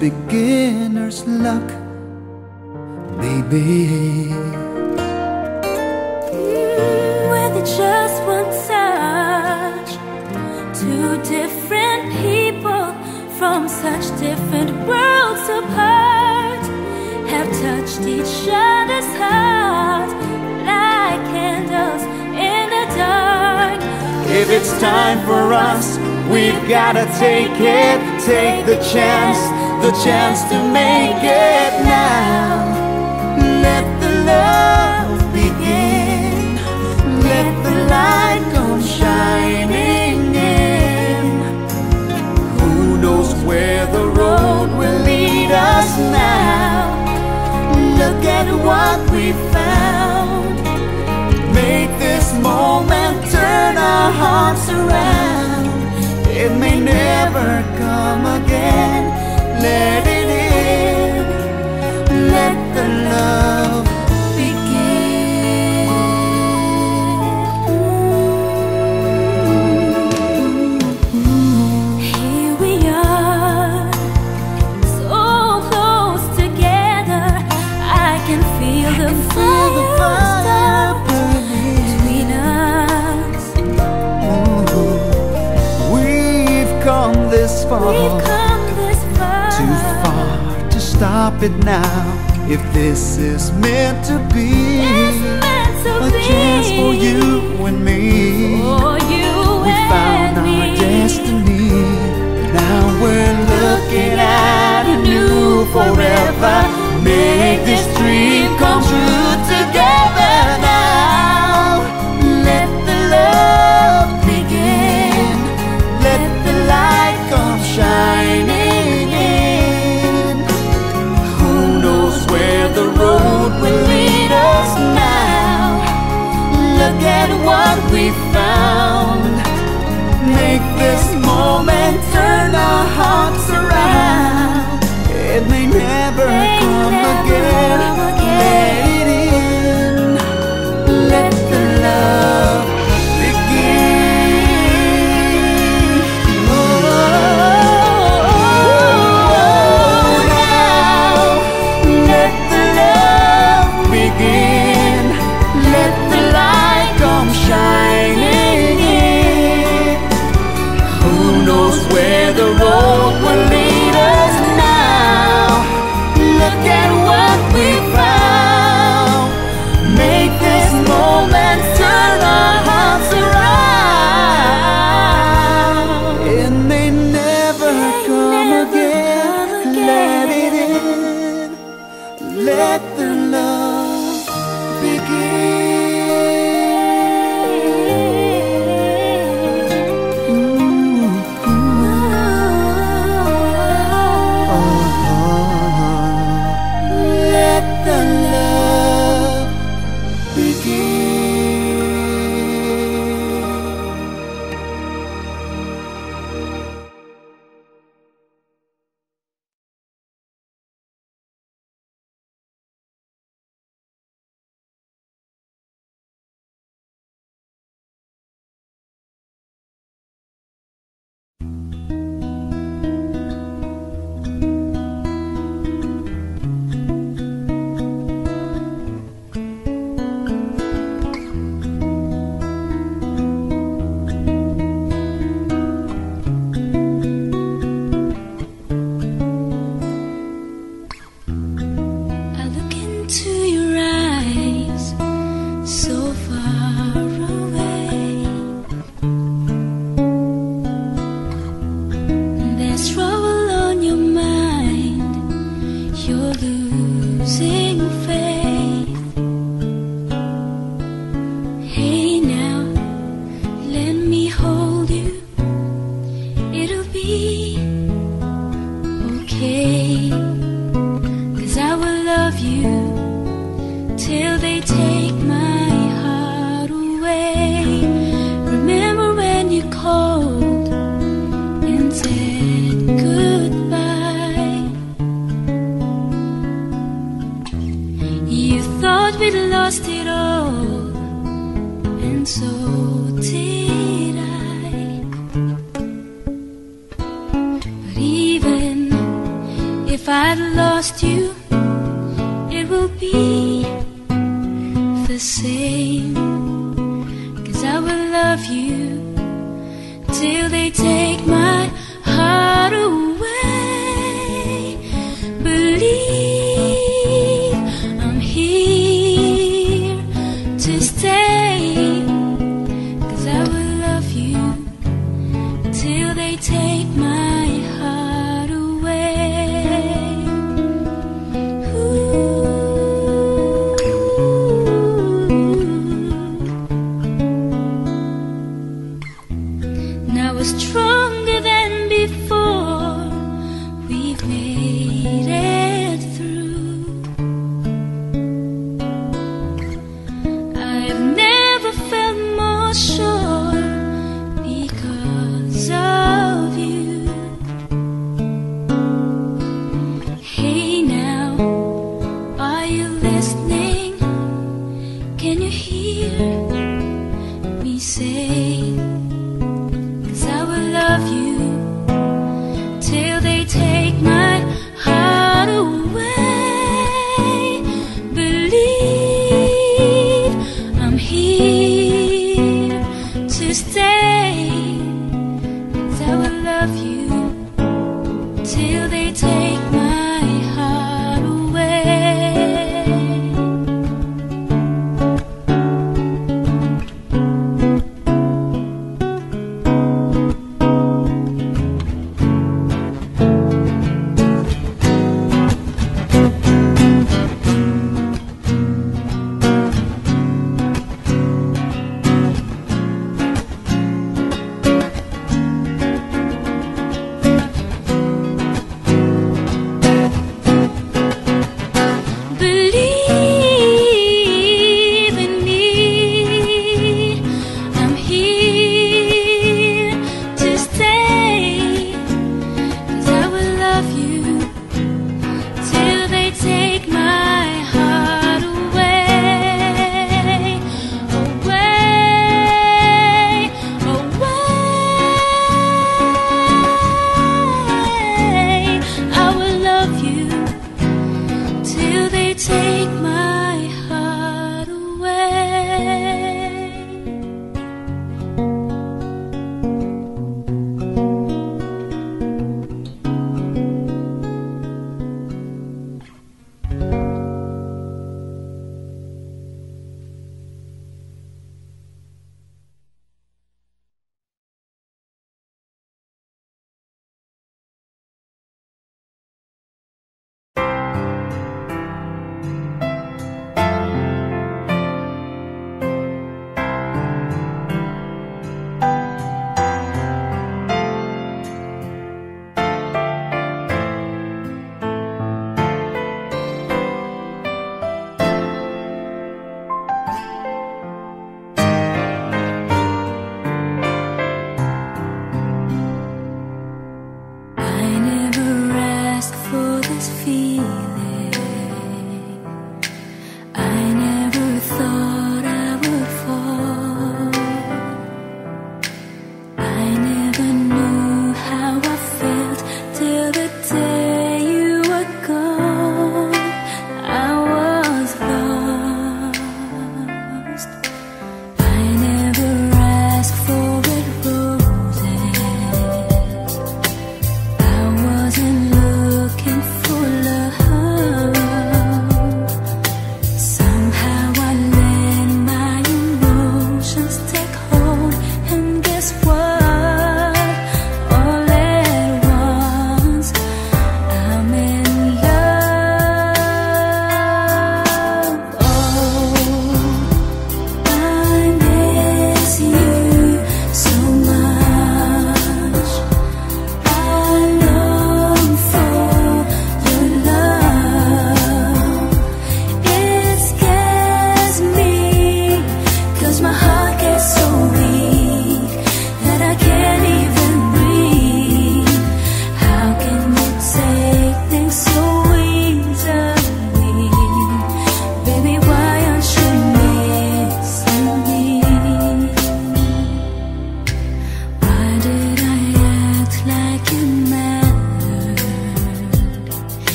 beginner's luck? Maybe. With just one touch, two different people from such different worlds apart have touched each other's hearts like candles in the dark. If it's time for us, we've gotta take it. Take the chance, the chance to make it now. Let the love begin. Let the light come shining in. Who knows where the road will lead us now? Look at what we found. Make this moment turn our hearts around. It may never come again. Let it in. Let the love begin. Here we are, so close together. I can feel the Feel the fire between us. We've come this far. We've stop it now. If this is meant to be, meant to a be. chance for you and me. For you We and found me. our destiny. Now we're looking at a new forever. Make this dream come true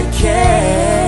you care?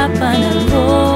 Kita Pero konti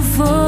beautiful.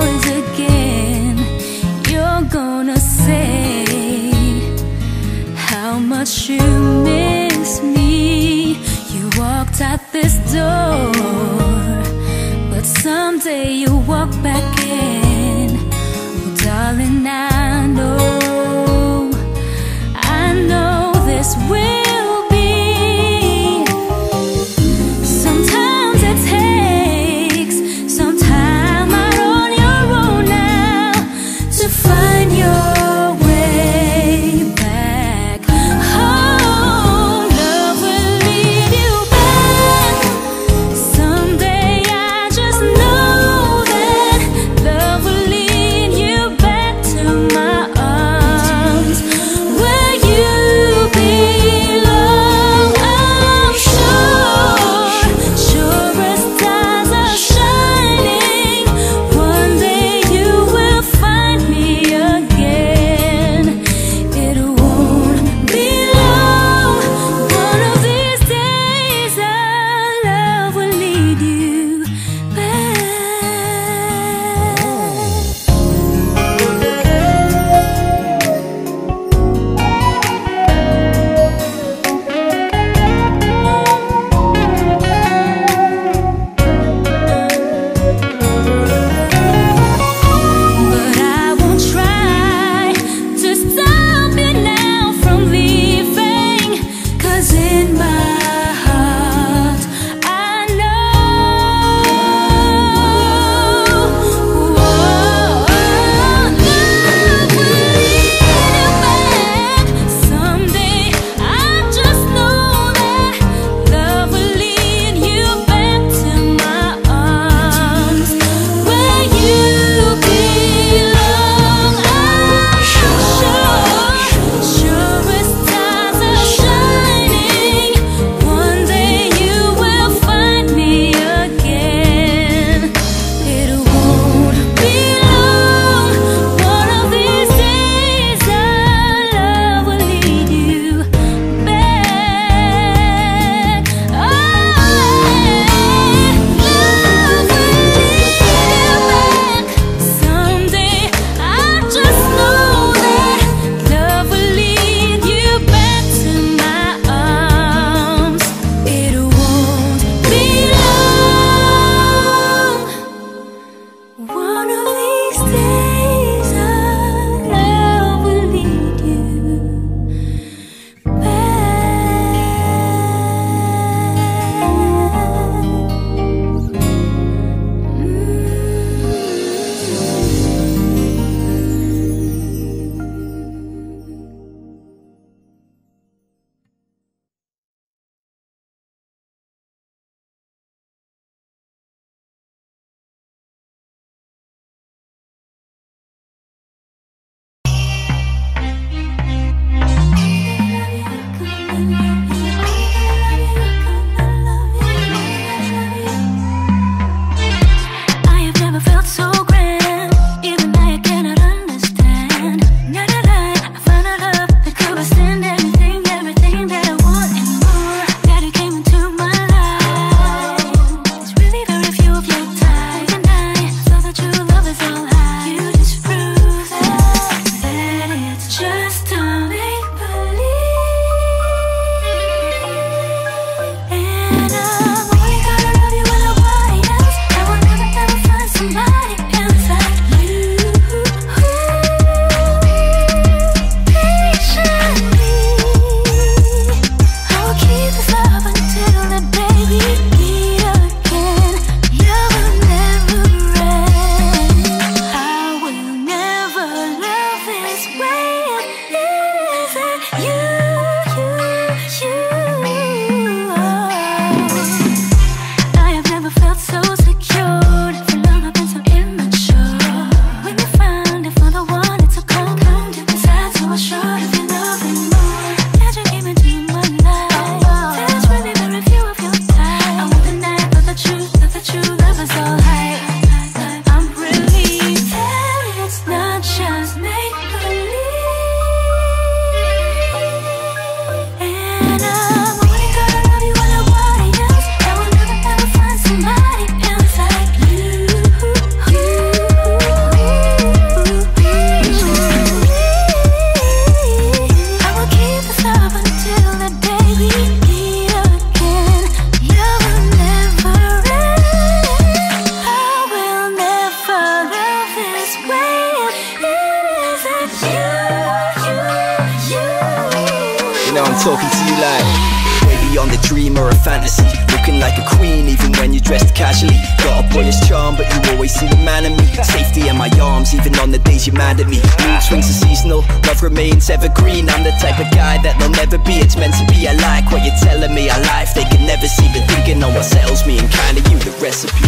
on the days you minded me. Mood swings are seasonal, love remains evergreen. I'm the type of guy that they'll never be. It's meant to be. I like what you're telling me. I life they can never see, but thinking on what sells me and kinda you the recipe.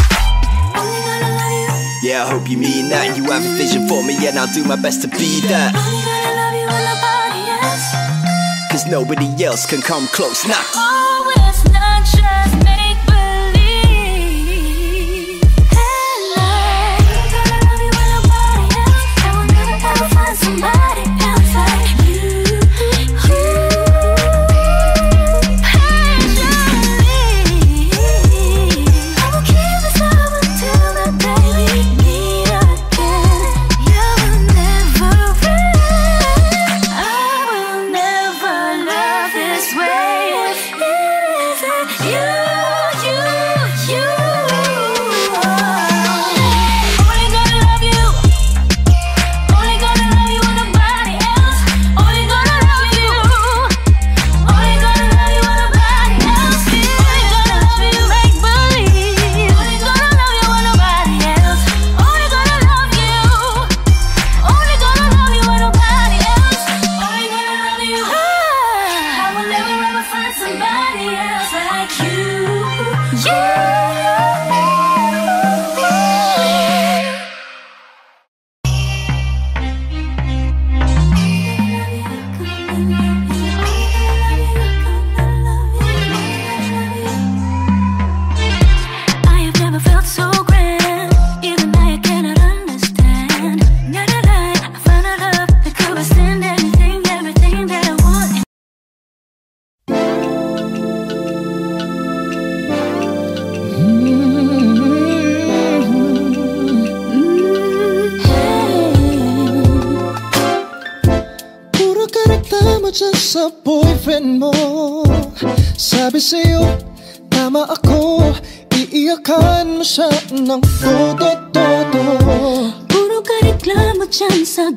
Yeah, I hope you mean that. You have a vision for me, and I'll do my best to be that. Cause nobody else can come close now. Oh, it's not just me.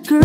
girl.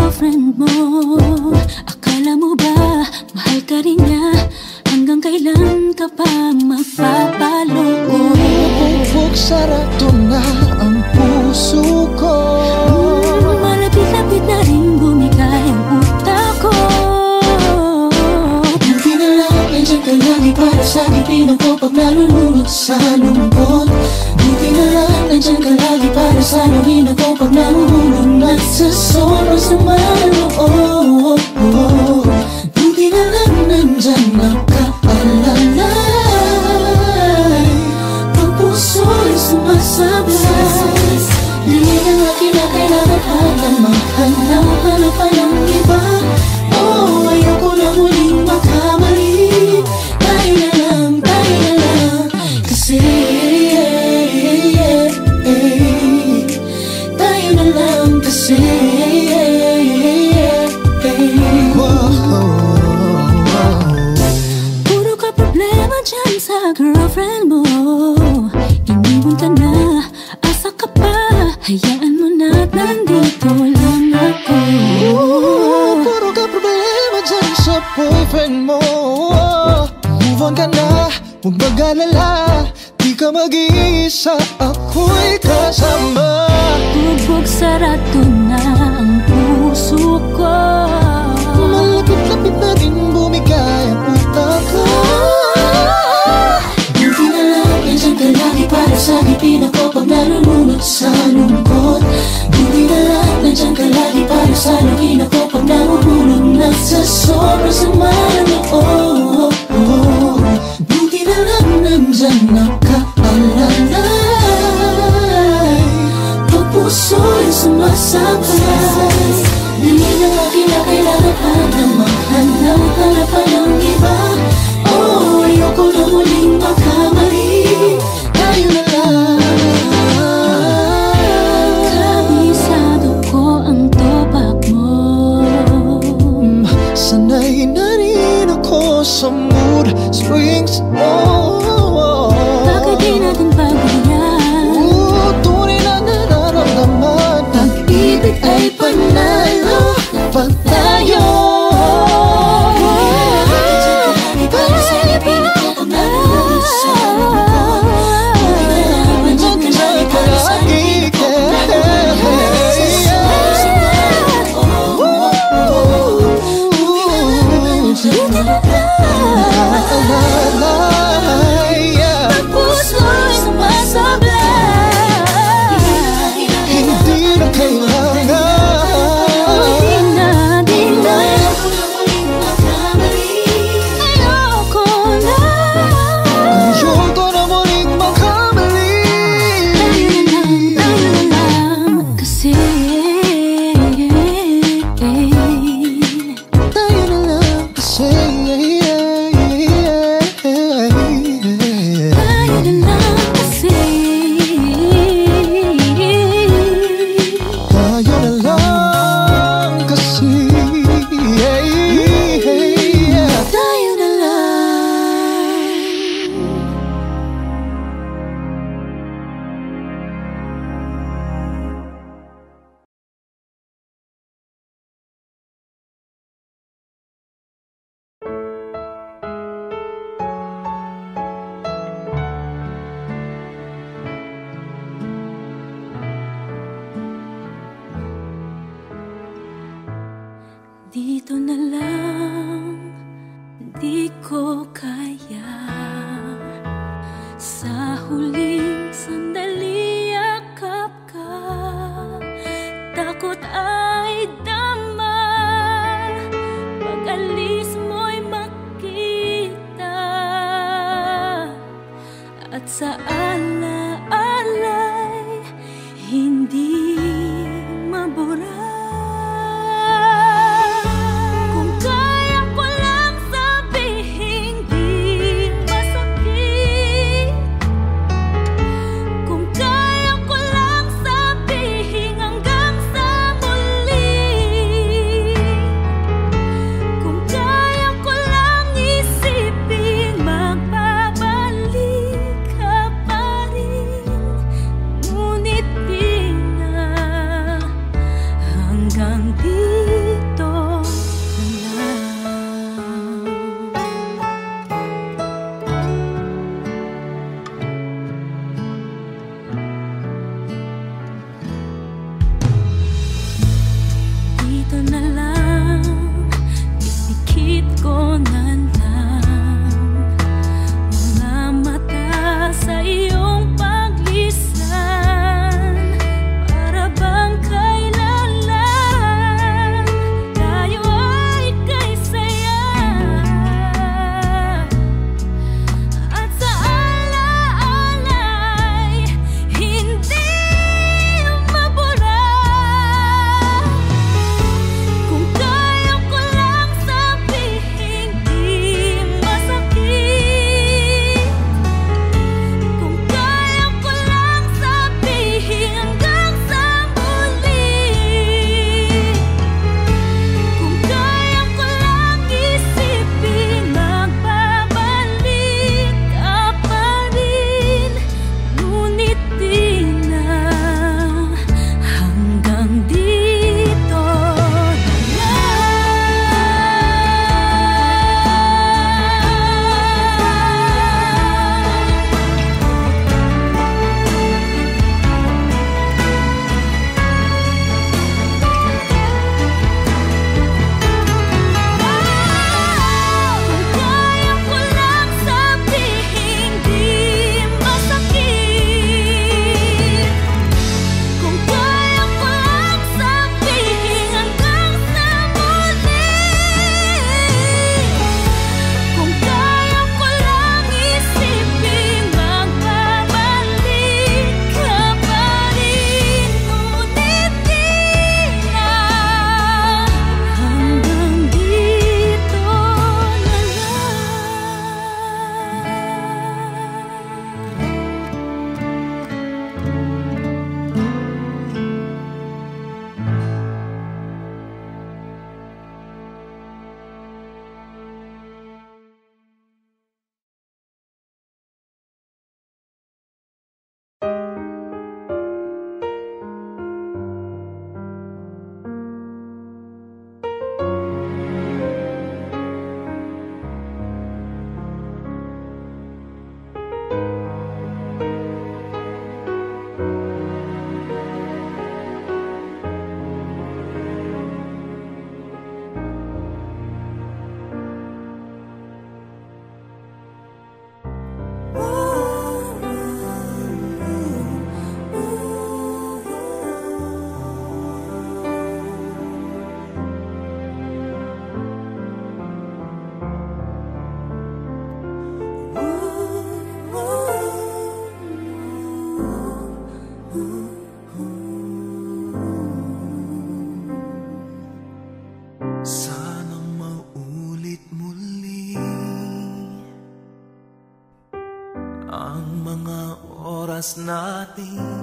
Oras nating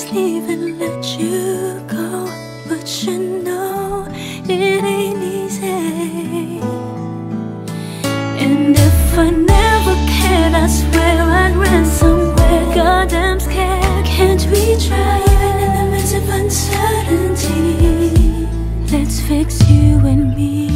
just leave and let you go. But you know it ain't easy. And if I never cared, I swear I'd run somewhere. Goddamn scared, can't we try? Even in the midst of uncertainty. Let's fix you and me.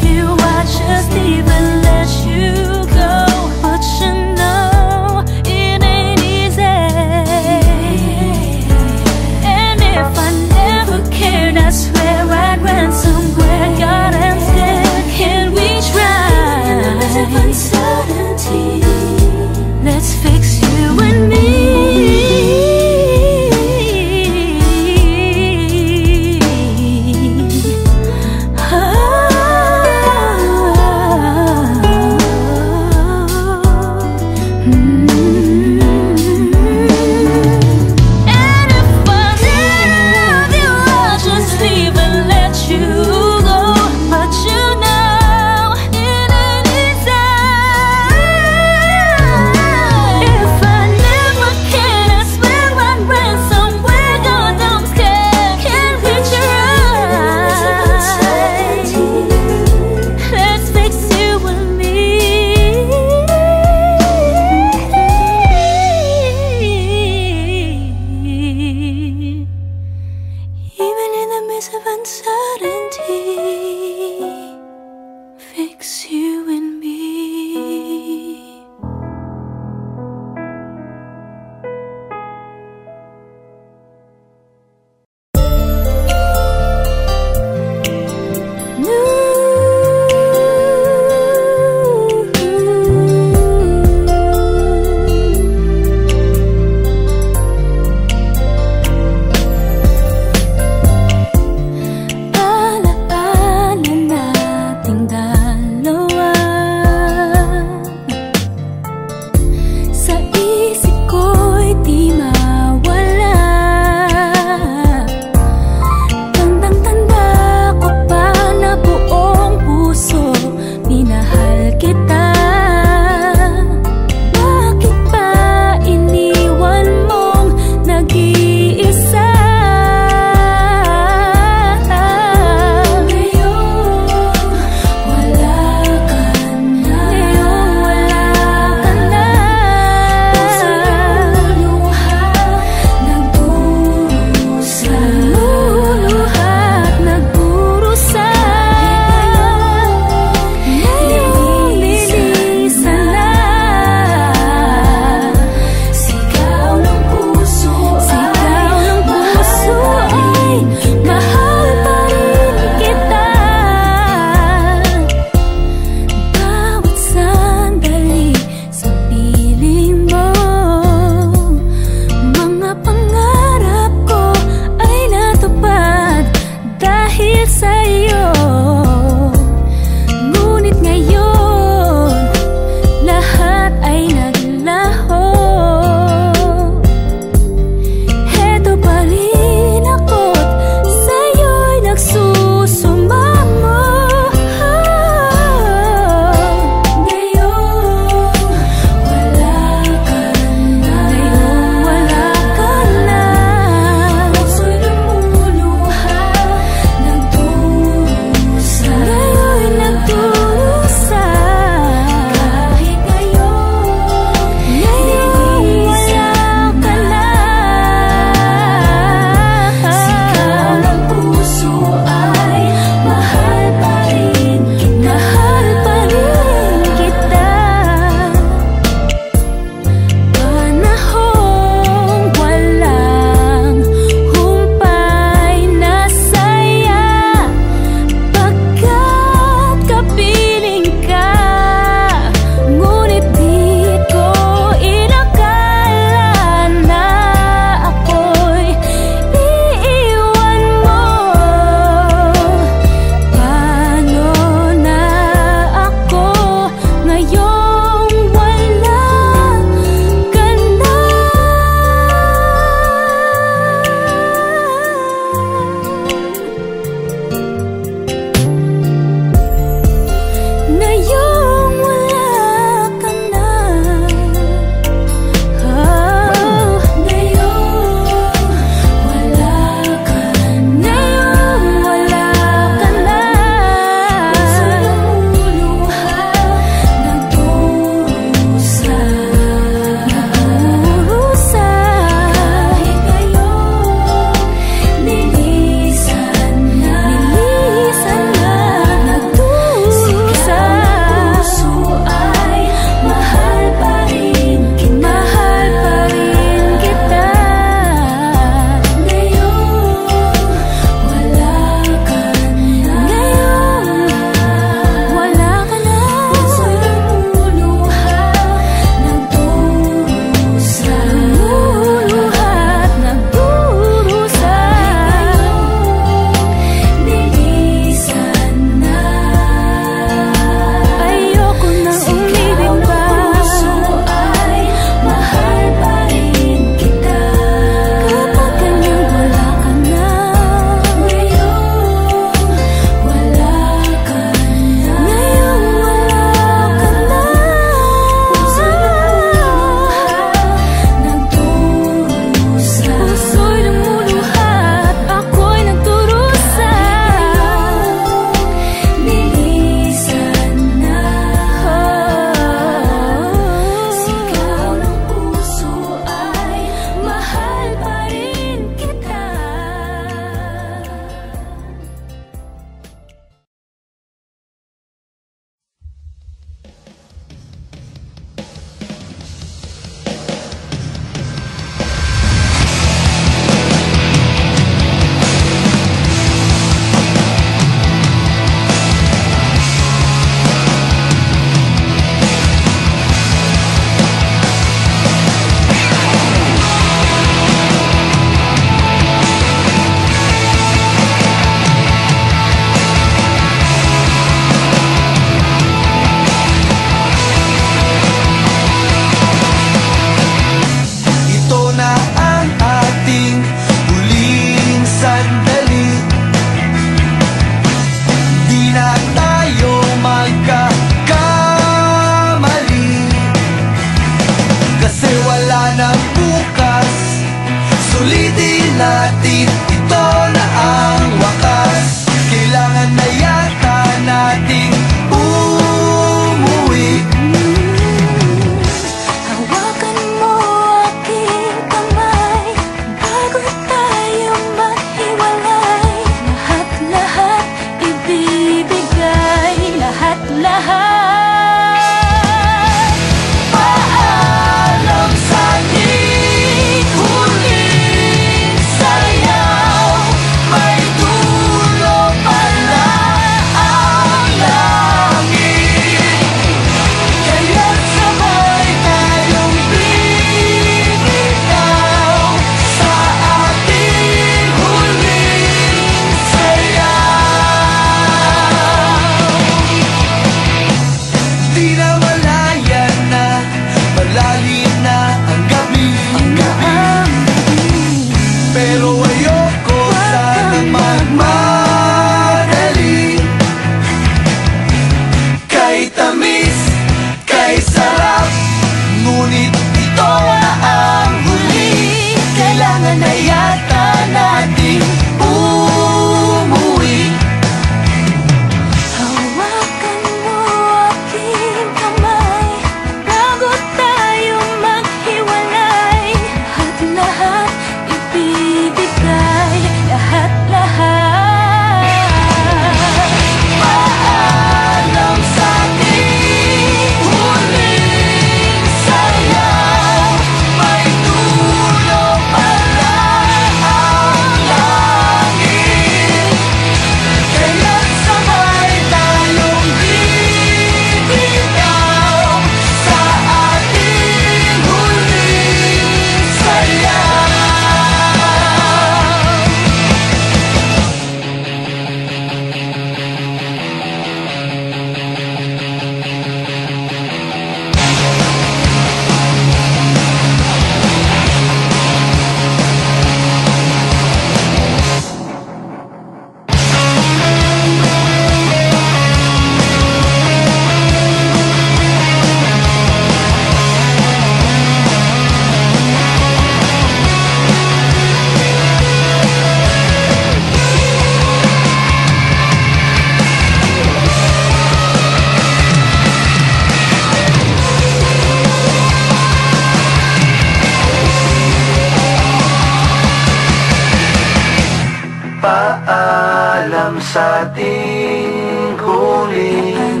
ating huling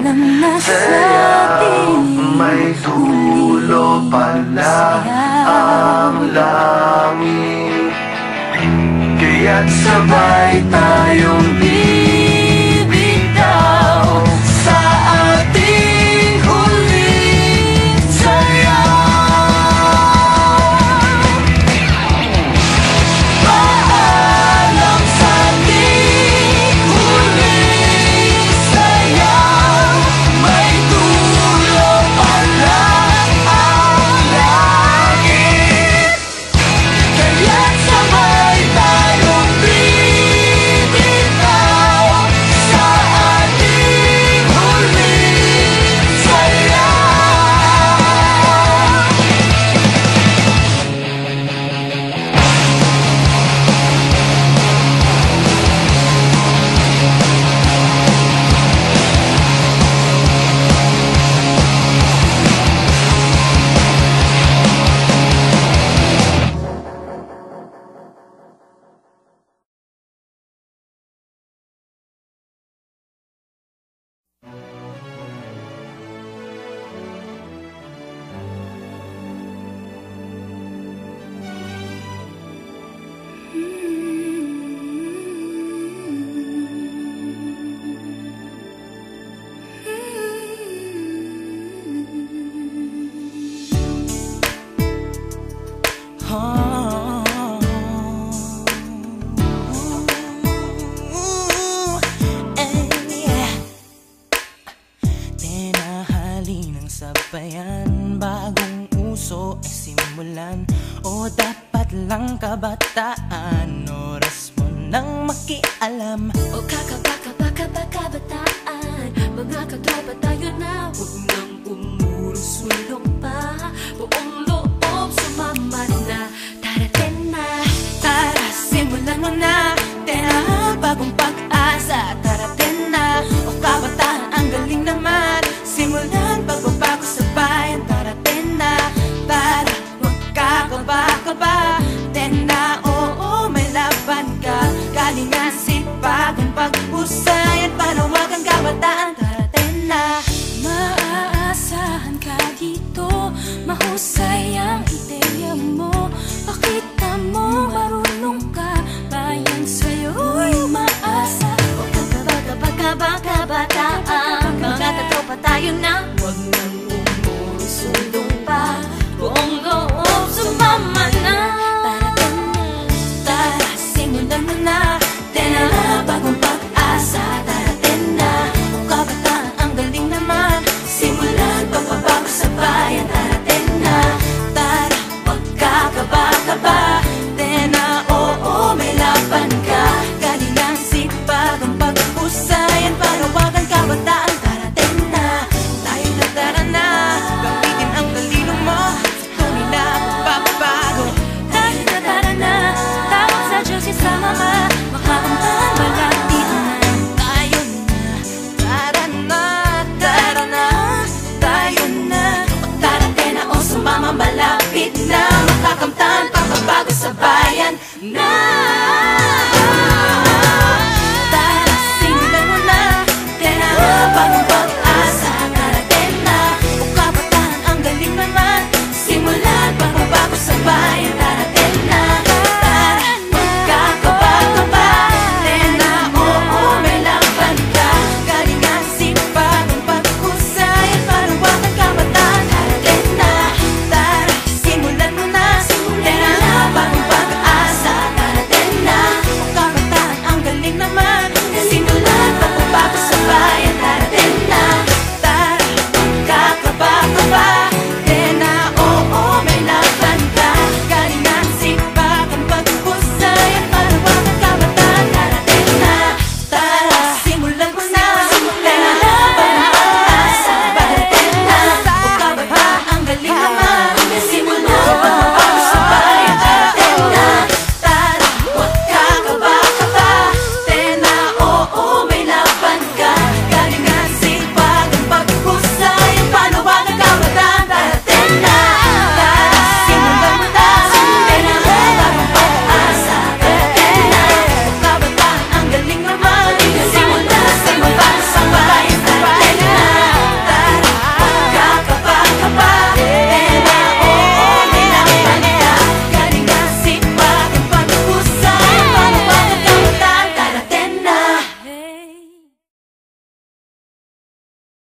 sayaw May dulo pala ang langit. Kaya't sabay tayong